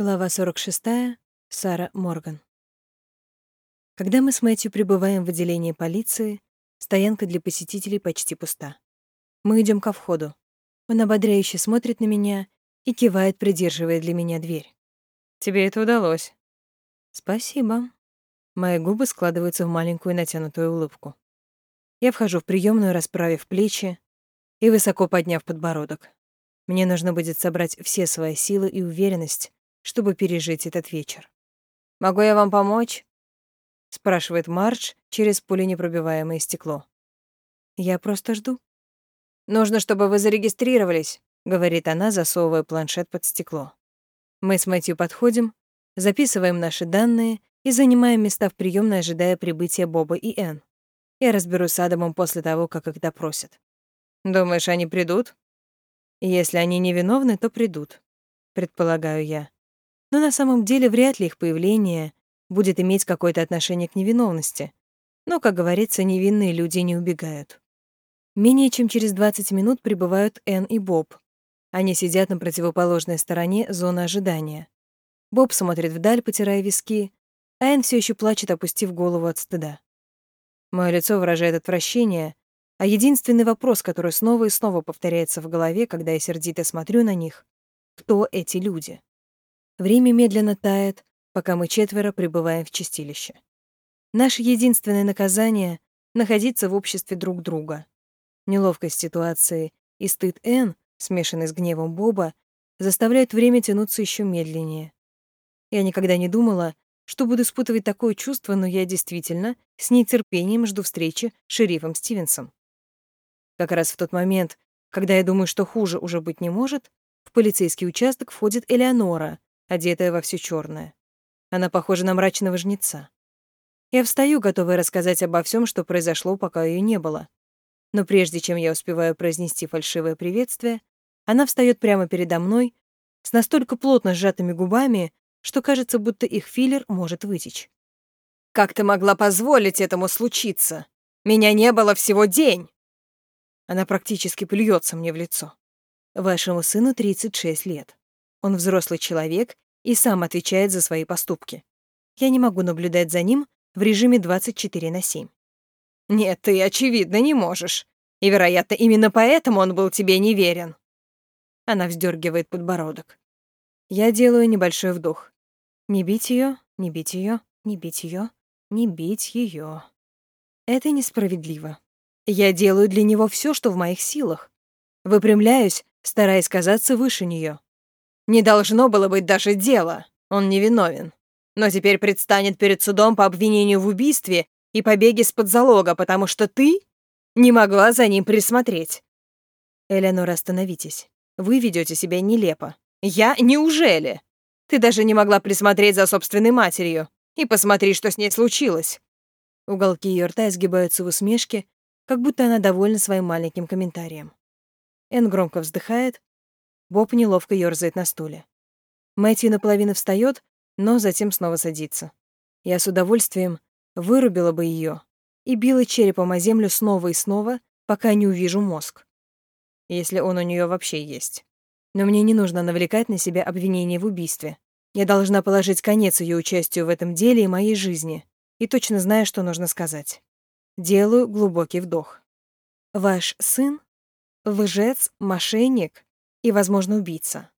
Глава 46. Сара Морган. Когда мы с Мэтью прибываем в отделение полиции, стоянка для посетителей почти пуста. Мы идем ко входу. Он ободряюще смотрит на меня и кивает, придерживая для меня дверь. «Тебе это удалось». «Спасибо». Мои губы складываются в маленькую натянутую улыбку. Я вхожу в приемную, расправив плечи и высоко подняв подбородок. Мне нужно будет собрать все свои силы и уверенность, чтобы пережить этот вечер. «Могу я вам помочь?» — спрашивает Мардж через пуленепробиваемое стекло. «Я просто жду». «Нужно, чтобы вы зарегистрировались», — говорит она, засовывая планшет под стекло. Мы с Мэтью подходим, записываем наши данные и занимаем места в приемной, ожидая прибытия Боба и Энн. Я разберусь с Адамом после того, как их допросят. «Думаешь, они придут?» «Если они невиновны, то придут», — предполагаю я но на самом деле вряд ли их появление будет иметь какое-то отношение к невиновности. Но, как говорится, невинные люди не убегают. Менее чем через 20 минут прибывают Энн и Боб. Они сидят на противоположной стороне зоны ожидания. Боб смотрит вдаль, потирая виски, а Энн все еще плачет, опустив голову от стыда. Мое лицо выражает отвращение, а единственный вопрос, который снова и снова повторяется в голове, когда я сердито смотрю на них — кто эти люди? Время медленно тает, пока мы четверо пребываем в чистилище. Наше единственное наказание — находиться в обществе друг друга. Неловкость ситуации и стыд Энн, смешанный с гневом Боба, заставляют время тянуться еще медленнее. Я никогда не думала, что буду испытывать такое чувство, но я действительно с нетерпением жду встречи с шерифом Стивенсом. Как раз в тот момент, когда я думаю, что хуже уже быть не может, в полицейский участок входит Элеонора, одетая во все черное. Она похожа на мрачного жнеца. Я встаю, готовая рассказать обо всем, что произошло, пока ее не было. Но прежде чем я успеваю произнести фальшивое приветствие, она встает прямо передо мной с настолько плотно сжатыми губами, что кажется, будто их филлер может вытечь. «Как ты могла позволить этому случиться? Меня не было всего день!» Она практически плюется мне в лицо. Вашему сыну 36 лет. Он взрослый человек и сам отвечает за свои поступки. Я не могу наблюдать за ним в режиме 24 на 7. Нет, ты, очевидно, не можешь. И, вероятно, именно поэтому он был тебе неверен. Она вздергивает подбородок. Я делаю небольшой вдох. Не бить ее, не бить ее, не бить ее, не бить ее. Это несправедливо. Я делаю для него все, что в моих силах. Выпрямляюсь, стараясь казаться выше нее. Не должно было быть даже дела. Он невиновен. Но теперь предстанет перед судом по обвинению в убийстве и побеге с-под залога, потому что ты не могла за ним присмотреть. Элеонора, остановитесь. Вы ведете себя нелепо. Я? Неужели? Ты даже не могла присмотреть за собственной матерью. И посмотри, что с ней случилось. Уголки ее рта изгибаются в усмешке, как будто она довольна своим маленьким комментарием. Эн громко вздыхает, Боб неловко ёрзает на стуле. Мэтью наполовину встаёт, но затем снова садится. Я с удовольствием вырубила бы её и била черепом о землю снова и снова, пока не увижу мозг. Если он у неё вообще есть. Но мне не нужно навлекать на себя обвинение в убийстве. Я должна положить конец её участию в этом деле и моей жизни, и точно знаю, что нужно сказать. Делаю глубокий вдох. Ваш сын — лжец, мошенник, и, возможно, убийца.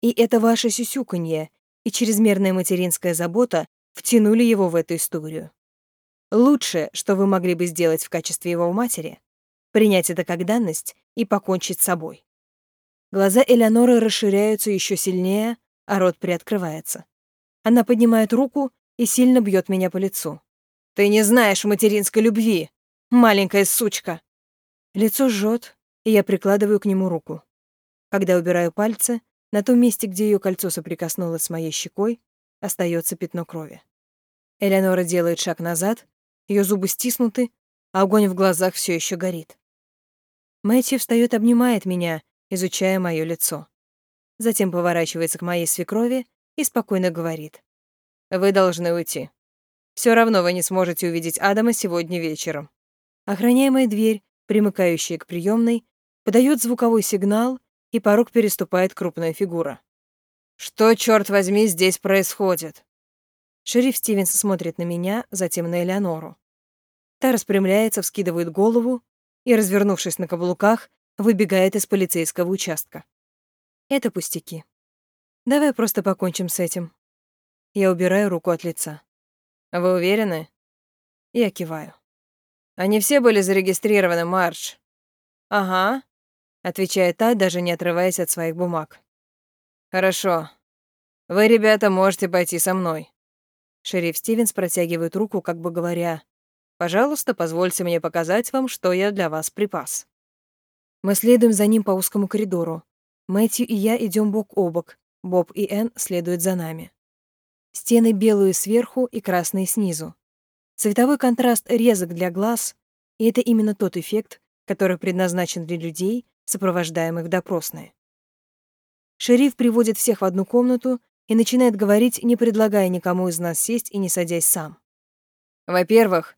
И это ваше сюсюканье и чрезмерная материнская забота втянули его в эту историю. Лучшее, что вы могли бы сделать в качестве его матери, принять это как данность и покончить с собой. Глаза Элеоноры расширяются еще сильнее, а рот приоткрывается. Она поднимает руку и сильно бьет меня по лицу. «Ты не знаешь материнской любви, маленькая сучка!» Лицо жжет, и я прикладываю к нему руку. Когда убираю пальцы, на том месте, где ее кольцо соприкоснулось с моей щекой, остается пятно крови. Элеонора делает шаг назад, ее зубы стиснуты, а огонь в глазах все еще горит. Мэтью встает, обнимает меня, изучая мое лицо. Затем поворачивается к моей свекрови и спокойно говорит. «Вы должны уйти. Все равно вы не сможете увидеть Адама сегодня вечером». Охраняемая дверь, примыкающая к приемной, подает звуковой сигнал, и порог переступает крупная фигура. Что, черт возьми, здесь происходит? Шериф Стивенс смотрит на меня, затем на Элеонору. Та распрямляется, вскидывает голову и, развернувшись на каблуках, выбегает из полицейского участка. Это пустяки. Давай просто покончим с этим. Я убираю руку от лица. Вы уверены? Я киваю. Они все были зарегистрированы, Мардж. Ага, отвечает та, даже не отрываясь от своих бумаг. Хорошо. Вы, ребята, можете пойти со мной. Шериф Стивенс протягивает руку, как бы говоря, «Пожалуйста, позвольте мне показать вам, что я для вас припас». Мы следуем за ним по узкому коридору. Мэтью и я идем бок о бок, Боб и Энн следуют за нами. Стены белые сверху и красные снизу. Цветовой контраст резок для глаз, и это именно тот эффект, который предназначен для людей, сопровождаемых в допросные. Шериф приводит всех в одну комнату и начинает говорить, не предлагая никому из нас сесть и не садясь сам. «Во-первых,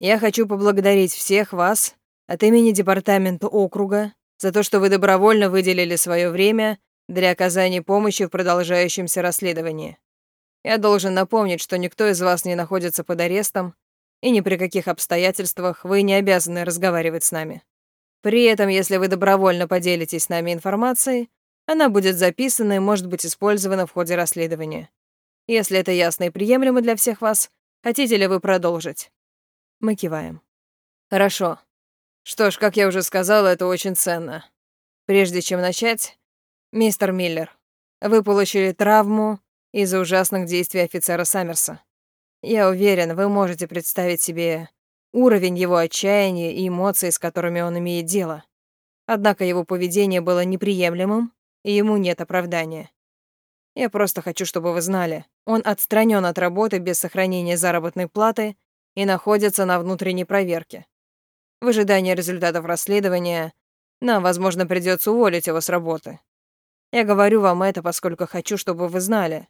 я хочу поблагодарить всех вас от имени Департамента округа за то, что вы добровольно выделили свое время для оказания помощи в продолжающемся расследовании. Я должен напомнить, что никто из вас не находится под арестом, и ни при каких обстоятельствах вы не обязаны разговаривать с нами. При этом, если вы добровольно поделитесь с нами информацией, она будет записана и может быть использована в ходе расследования. Если это ясно и приемлемо для всех вас, хотите ли вы продолжить? Мы киваем. Хорошо. Что ж, как я уже сказала, это очень ценно. Прежде чем начать, мистер Миллер, вы получили травму из-за ужасных действий офицера Саммерса. Я уверен, вы можете представить себе уровень его отчаяния и эмоций, с которыми он имеет дело. Однако его поведение было неприемлемым, и ему нет оправдания. Я просто хочу, чтобы вы знали, он отстранен от работы без сохранения заработной платы и находится на внутренней проверке. В ожидании результатов расследования нам, возможно, придется уволить его с работы. Я говорю вам это, поскольку хочу, чтобы вы знали.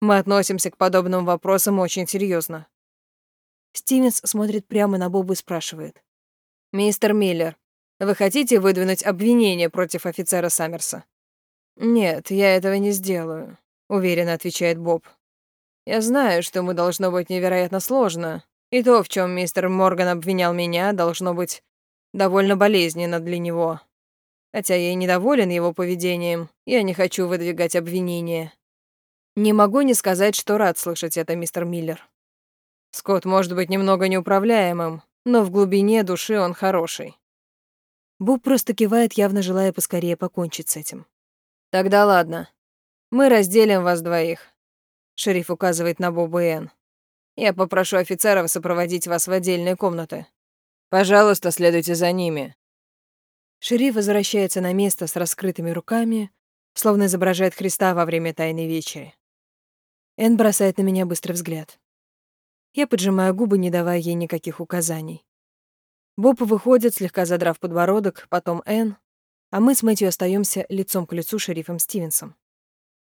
Мы относимся к подобным вопросам очень серьезно. Стивенс смотрит прямо на Боба и спрашивает. «Мистер Миллер, вы хотите выдвинуть обвинение против офицера Саммерса?» «Нет, я этого не сделаю», — уверенно отвечает Боб. «Я знаю, что ему должно быть невероятно сложно, и то, в чем мистер Морган обвинял меня, должно быть довольно болезненно для него. Хотя я и недоволен его поведением, я не хочу выдвигать обвинения. Не могу не сказать, что рад слышать это, мистер Миллер. Скотт может быть немного неуправляемым, но в глубине души он хороший. Боб просто кивает, явно желая поскорее покончить с этим. Тогда ладно. Мы разделим вас двоих. Шериф указывает на Боба и Энн. Я попрошу офицеров сопроводить вас в отдельные комнаты. Пожалуйста, следуйте за ними». Шериф возвращается на место с раскрытыми руками, словно изображает Христа во время Тайной Вечери. Энн бросает на меня быстрый взгляд. Я поджимаю губы, не давая ей никаких указаний. Боб выходит, слегка задрав подбородок, потом Энн, а мы с Мэтью остаемся лицом к лицу шерифом Стивенсом.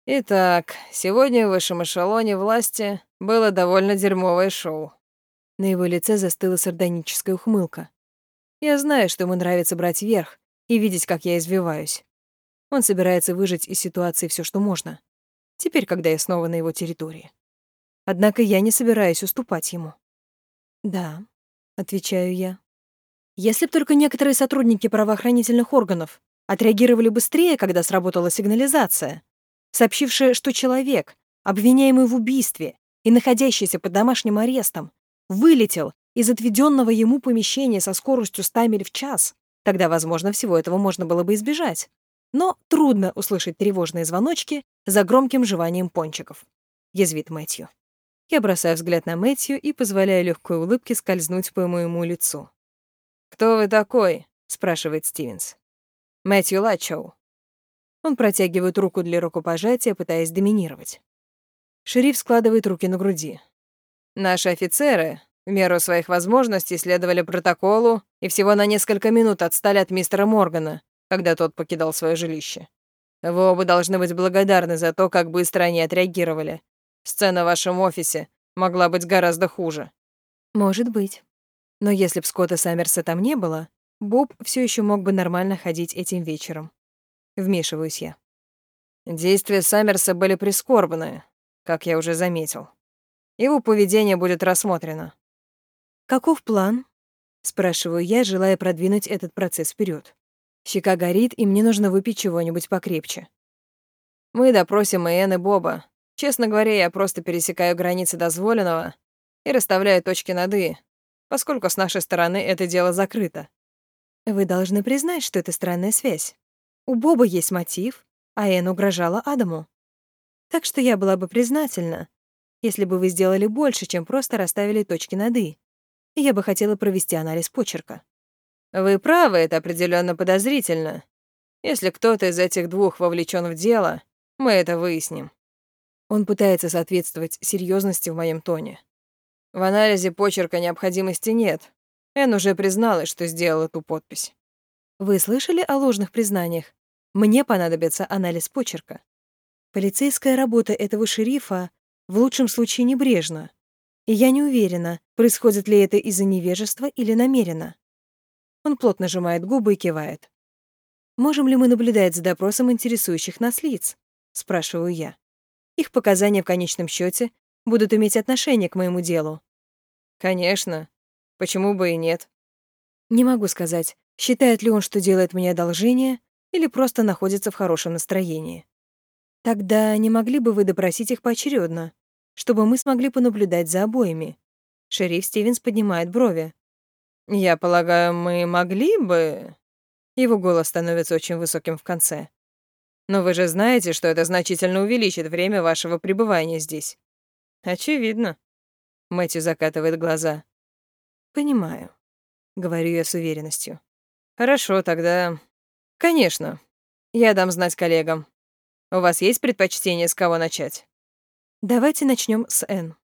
Итак, сегодня в высшем эшелоне власти было довольно дерьмовое шоу. На его лице застыла сардоническая ухмылка. Я знаю, что ему нравится брать верх и видеть, как я извиваюсь. Он собирается выжить из ситуации все, что можно. Теперь, когда я снова на его территории. Однако я не собираюсь уступать ему. «Да», — отвечаю я. Если б только некоторые сотрудники правоохранительных органов отреагировали быстрее, когда сработала сигнализация, сообщившая, что человек, обвиняемый в убийстве и находящийся под домашним арестом, вылетел из отведенного ему помещения со скоростью 100 миль в час, тогда, возможно, всего этого можно было бы избежать. Но трудно услышать тревожные звоночки за громким жеванием пончиков. Язвит Мэтью. Я бросаю взгляд на Мэтью и позволяю легкой улыбке скользнуть по моему лицу. «Кто вы такой?» — спрашивает Стивенс. «Мэтью Лачоу. Он протягивает руку для рукопожатия, пытаясь доминировать. Шериф складывает руки на груди. Наши офицеры, в меру своих возможностей, следовали протоколу и всего на несколько минут отстали от мистера Моргана, когда тот покидал свое жилище. Вы оба должны быть благодарны за то, как быстро они отреагировали. Сцена в вашем офисе могла быть гораздо хуже. Может быть. Но если б Скотта Саммерса там не было, Боб все еще мог бы нормально ходить этим вечером. Вмешиваюсь я. Действия Саммерса были прискорбные, как я уже заметил. Его поведение будет рассмотрено. «Каков план?» — спрашиваю я, желая продвинуть этот процесс вперед. Щека горит, и мне нужно выпить чего-нибудь покрепче. Мы допросим Иэн и Боба. Честно говоря, я просто пересекаю границы дозволенного и расставляю точки над «и», поскольку с нашей стороны это дело закрыто. Вы должны признать, что это странная связь. У Боба есть мотив, а Энн угрожала Адаму. Так что я была бы признательна, если бы вы сделали больше, чем просто расставили точки над «и». Я бы хотела провести анализ почерка. Вы правы, это определенно подозрительно. Если кто-то из этих двух вовлечен в дело, мы это выясним. Он пытается соответствовать серьезности в моем тоне. В анализе почерка необходимости нет. Эн уже призналась, что сделала ту подпись. Вы слышали о ложных признаниях? Мне понадобится анализ почерка. Полицейская работа этого шерифа в лучшем случае небрежна. И я не уверена, происходит ли это из-за невежества или намеренно. Он плотно сжимает губы и кивает. «Можем ли мы наблюдать за допросом интересующих нас лиц?» — спрашиваю я. Их показания в конечном счете будут иметь отношение к моему делу. Конечно. Почему бы и нет? Не могу сказать, считает ли он, что делает мне одолжение, или просто находится в хорошем настроении. Тогда не могли бы вы допросить их поочередно, чтобы мы смогли понаблюдать за обоими? Шериф Стивенс поднимает брови. Я полагаю, мы могли бы... Его голос становится очень высоким в конце. Но вы же знаете, что это значительно увеличит время вашего пребывания здесь. Очевидно. Мэтью закатывает глаза. Понимаю, говорю я с уверенностью. Хорошо, тогда... Конечно. Я дам знать коллегам. У вас есть предпочтение, с кого начать? Давайте начнем с Н.